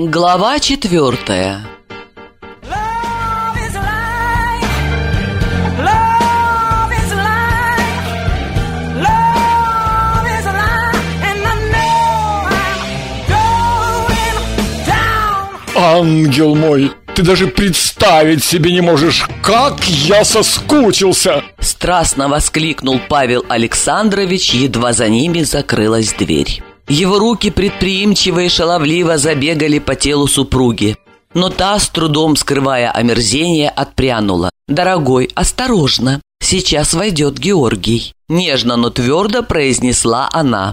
Глава четвертая. Ангел мой, ты даже представить себе не можешь, как я соскучился! Страстно воскликнул Павел Александрович, едва за ними закрылась дверь. Его руки предприимчиво и шаловливо забегали по телу супруги. Но та, с трудом скрывая омерзение, отпрянула. «Дорогой, осторожно! Сейчас войдет Георгий!» Нежно, но твердо произнесла она.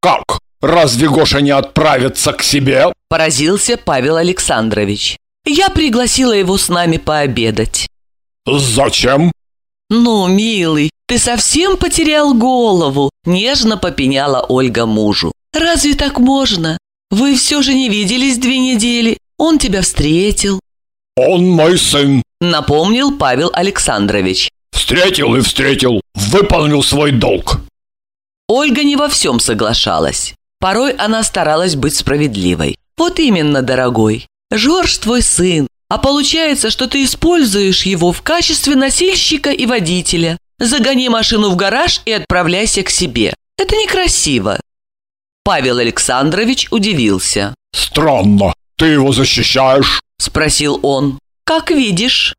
Как? Разве Гоша не отправится к себе? Поразился Павел Александрович. «Я пригласила его с нами пообедать». Зачем? «Ну, милый, ты совсем потерял голову!» Нежно попеняла Ольга мужу. «Разве так можно? Вы все же не виделись две недели. Он тебя встретил», Он мой сын. напомнил Павел Александрович. Встретил и встретил. Выполнил свой долг. Ольга не во всем соглашалась. Порой она старалась быть справедливой. «Вот именно, дорогой. Жорж твой сын, а получается, что ты используешь его в качестве носильщика и водителя. Загони машину в гараж и отправляйся к себе. Это некрасиво». Павел Александрович удивился. Странно. Ты его защищаешь? Спросил он. «Как видишь».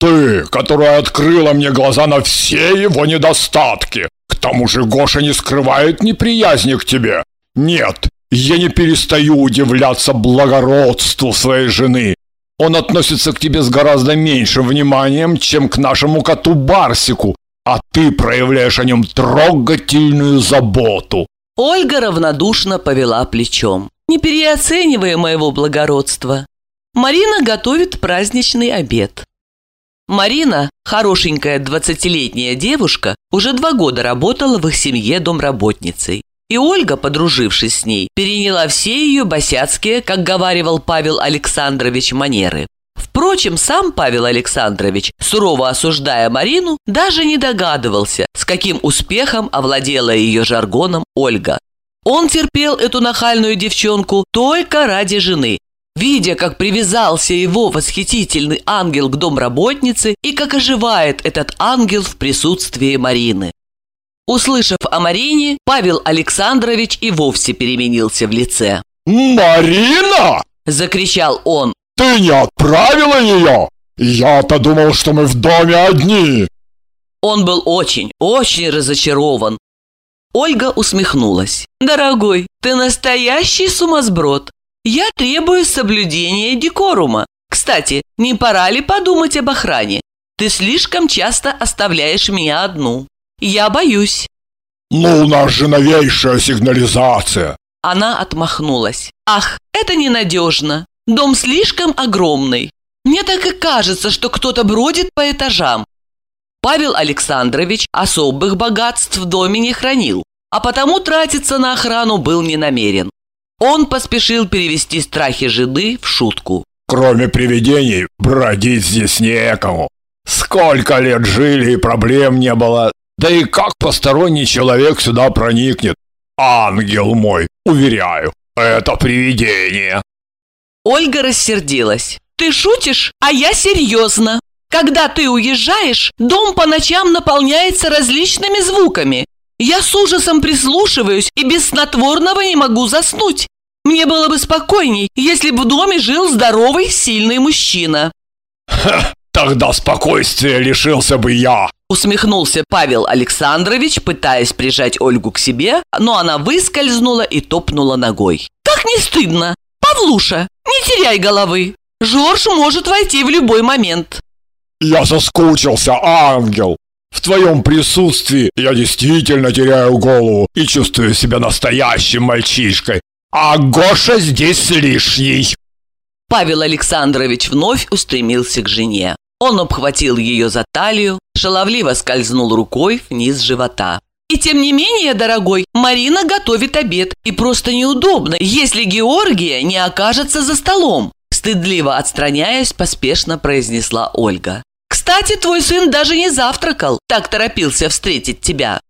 Ты, которая открыла мне глаза на все его недостатки. К тому же Гоша не скрывает неприязни к тебе. Нет, я не перестаю удивляться благородству своей жены. Он относится к тебе с гораздо меньшим вниманием, чем к нашему коту Барсику, а ты проявляешь о нем трогательную заботу. Ольга равнодушно повела плечом. «Не переоценивай моего благородства. Марина готовит праздничный обед». Марина, хорошенькая двадцатилетняя девушка, уже два года работала в их семье домработницей. И Ольга, подружившись с ней, переняла все ее босяцкие, как говаривал Павел Александрович, манеры. Впрочем, сам Павел Александрович, сурово осуждая Марину, даже не догадывался, с каким успехом овладела ее жаргоном Ольга. Он терпел эту нахальную девчонку только ради жены, видя, как привязался его восхитительный ангел к домработнице и как оживает этот ангел в присутствии Марины. Услышав о Марине, Павел Александрович и вовсе переменился в лице. «Марина!» Закричал он. Ты не отправила ее? Я-то думал, что мы в доме одни. Он был очень, очень разочарован. Ольга усмехнулась. «Дорогой, ты настоящий сумасброд. Я требую соблюдения декорума. Кстати, не пора ли подумать об охране? Ты слишком часто оставляешь меня одну. Я боюсь». Ну, у нас же новейшая сигнализация. Она отмахнулась. «Ах, это ненадежно. Дом слишком огромный. Мне так и кажется, что кто-то бродит по этажам. Павел Александрович особых богатств в доме не хранил, а потому тратиться на охрану был не намерен. Он поспешил перевести страхи жены в шутку. Кроме привидений, бродить здесь некому. Сколько лет жили и проблем не было. Да и как посторонний человек сюда проникнет? Ангел мой, уверяю, это привидение. Ольга рассердилась. «Ты шутишь, а я серьезно. Когда ты уезжаешь, дом по ночам наполняется различными звуками. Я с ужасом прислушиваюсь и без снотворного не могу заснуть. Мне было бы спокойней, если бы в доме жил здоровый, сильный мужчина». Тогда спокойствия лишился бы я. Усмехнулся Павел Александрович, пытаясь прижать Ольгу к себе, но она выскользнула и топнула ногой. «Как не стыдно! Павлуша, не теряй головы! Жорж может войти в любой момент!» Я соскучился, ангел. В твоем присутствии я действительно теряю голову и чувствую себя настоящим мальчишкой. А Гоша здесь лишний. Павел Александрович вновь устремился к жене. Он обхватил ее за талию, шаловливо скользнул рукой вниз живота. И тем не менее, дорогой, Марина готовит обед, и просто неудобно, если Георгия не окажется за столом. Стыдливо отстраняясь, поспешно произнесла Ольга. «Кстати, твой сын даже не завтракал, так торопился встретить тебя».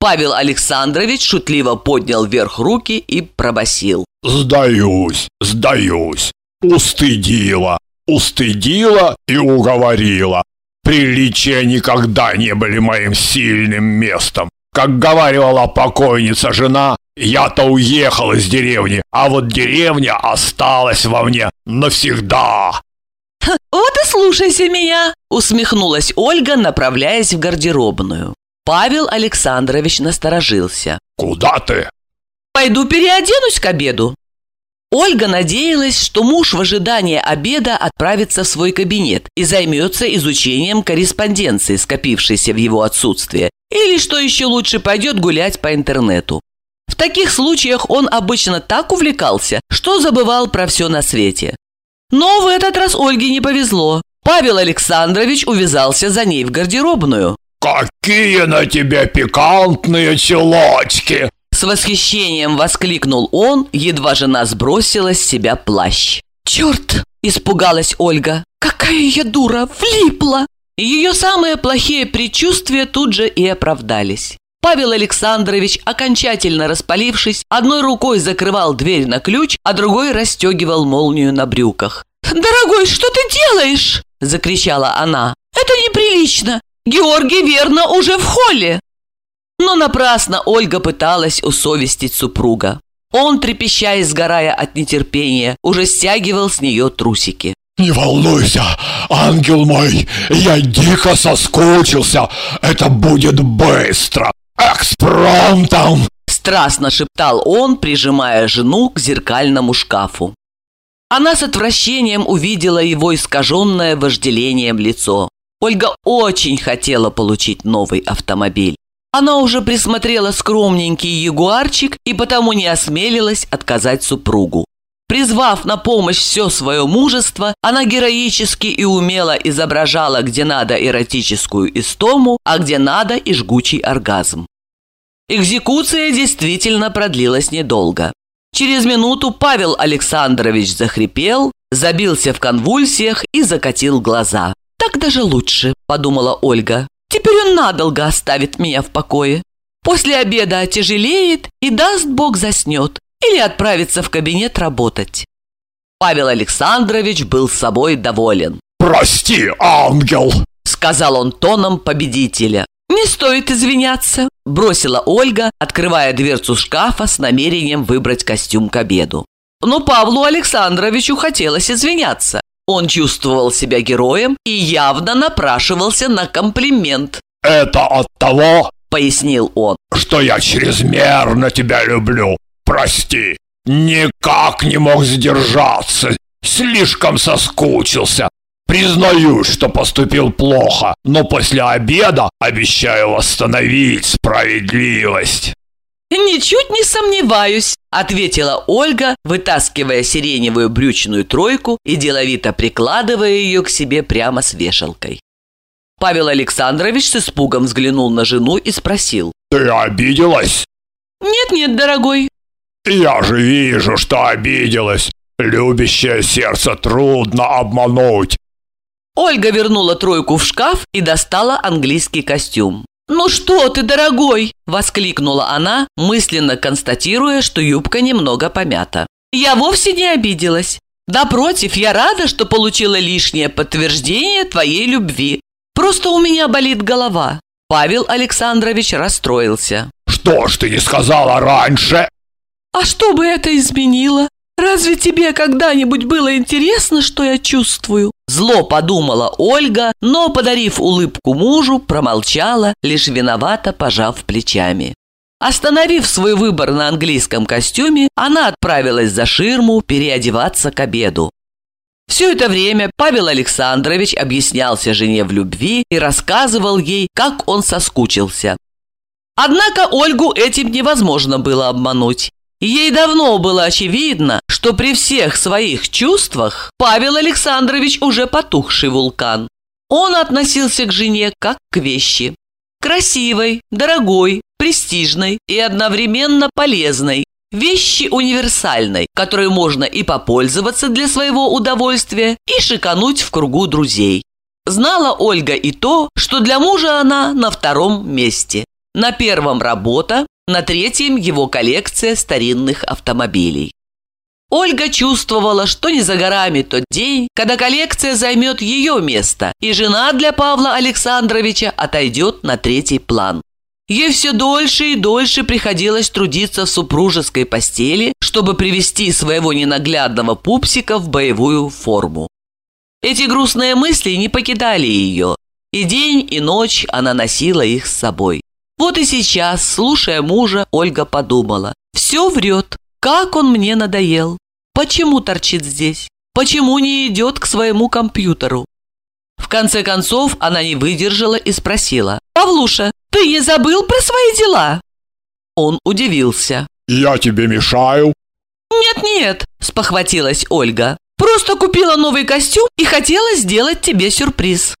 Павел Александрович шутливо поднял вверх руки и пробасил. Сдаюсь, сдаюсь. Устыдила, устыдила и уговорила. Приличия никогда не были моим сильным местом. Как говорила покойница жена, я-то уехал из деревни, а вот деревня осталась во мне навсегда. «Вот и слушайся меня!» – усмехнулась Ольга, направляясь в гардеробную. Павел Александрович насторожился. Куда ты? «Пойду переоденусь к обеду». Ольга надеялась, что муж в ожидании обеда отправится в свой кабинет и займется изучением корреспонденции, скопившейся в его отсутствие, или, что еще лучше, пойдет гулять по интернету. В таких случаях он обычно так увлекался, что забывал про все на свете. Но в этот раз Ольге не повезло. Павел Александрович увязался за ней в гардеробную. Какие на тебе пикантные челочки! С восхищением воскликнул он, едва жена сбросила с себя плащ. «Черт!» – испугалась Ольга. «Какая я дура! Влипла!» Ее самые плохие предчувствия тут же и оправдались. Павел Александрович, окончательно распалившись, одной рукой закрывал дверь на ключ, а другой расстегивал молнию на брюках. «Дорогой, что ты делаешь?» – закричала она. «Это неприлично! Георгий верно уже в холле!» Но напрасно Ольга пыталась усовестить супруга. Он, трепеща и сгорая от нетерпения, уже стягивал с нее трусики. Не волнуйся, ангел мой, я дико соскучился. Это будет быстро. Экспромтом. Страстно шептал он, прижимая жену к зеркальному шкафу. Она с отвращением увидела его искаженное вожделением лицо. Ольга очень хотела получить новый автомобиль. Она уже присмотрела скромненький ягуарчик и потому не осмелилась отказать супругу. Призвав на помощь все свое мужество, она героически и умело изображала где надо эротическую истому, а где надо и жгучий оргазм. Экзекуция действительно продлилась недолго. Через минуту Павел Александрович захрипел, забился в конвульсиях и закатил глаза. «Так даже лучше», – подумала Ольга. «Теперь он надолго оставит меня в покое. После обеда отяжелеет и, даст Бог, заснет или отправится в кабинет работать». Павел Александрович был собой доволен. Прости, ангел. Сказал он тоном победителя. «Не стоит извиняться», – бросила Ольга, открывая дверцу шкафа с намерением выбрать костюм к обеду. Но Павлу Александровичу хотелось извиняться. Он чувствовал себя героем и явно напрашивался на комплимент, Это от того, пояснил он. что я чрезмерно тебя люблю. Прости, никак не мог сдержаться. Слишком соскучился. Признаю, что поступил плохо, но после обеда обещаю восстановить справедливость. «Ничуть не сомневаюсь», – ответила Ольга, вытаскивая сиреневую брючную тройку и деловито прикладывая ее к себе прямо с вешалкой. Павел Александрович с испугом взглянул на жену и спросил. Ты обиделась? «Нет-нет, дорогой, Я же вижу, что обиделась. Любящее сердце трудно обмануть. Ольга вернула тройку в шкаф и достала английский костюм. «Ну что ты, дорогой!» – воскликнула она, мысленно констатируя, что юбка немного помята. «Я вовсе не обиделась. Напротив, я рада, что получила лишнее подтверждение твоей любви. Просто у меня болит голова». Павел Александрович расстроился. Что ж ты не сказала раньше? «А что бы это изменило? Разве тебе когда-нибудь было интересно, что я чувствую?» Зло подумала Ольга, но, подарив улыбку мужу, промолчала, лишь виновато пожав плечами. Остановив свой выбор на английском костюме, она отправилась за ширму переодеваться к обеду. Все это время Павел Александрович объяснялся жене в любви и рассказывал ей, как он соскучился. Однако Ольгу этим невозможно было обмануть. Ей давно было очевидно, что при всех своих чувствах Павел Александрович уже потухший вулкан. Он относился к жене как к вещи. Красивой, дорогой, престижной и одновременно полезной. Вещи универсальной, которой можно и попользоваться для своего удовольствия, и шикануть в кругу друзей. Знала Ольга и то, что для мужа она на втором месте. На первом работа, на третьем его коллекция старинных автомобилей. Ольга чувствовала, что не за горами тот день, когда коллекция займет ее место, и жена для Павла Александровича отойдет на третий план. Ей все дольше и дольше приходилось трудиться в супружеской постели, чтобы привести своего ненаглядного пупсика в боевую форму. Эти грустные мысли не покидали ее, и день, и ночь она носила их с собой. Вот и сейчас, слушая мужа, Ольга подумала, все врет, как он мне надоел. Почему торчит здесь? Почему не идет к своему компьютеру? В конце концов она не выдержала и спросила, «Павлуша, ты не забыл про свои дела?» Он удивился. Я тебе мешаю? «Нет-нет», – спохватилась Ольга. «Просто купила новый костюм и хотела сделать тебе сюрприз».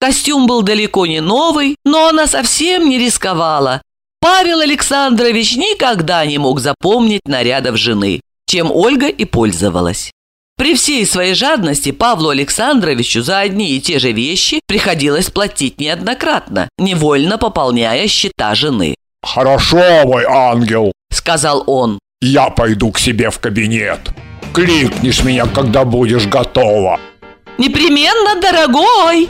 Костюм был далеко не новый, но она совсем не рисковала. Павел Александрович никогда не мог запомнить нарядов жены, чем Ольга и пользовалась. При всей своей жадности Павлу Александровичу за одни и те же вещи приходилось платить неоднократно, невольно пополняя счета жены. Хорошо, мой ангел. Сказал он. Я пойду к себе в кабинет. Кликнешь меня, когда будешь готова. «Непременно, дорогой!»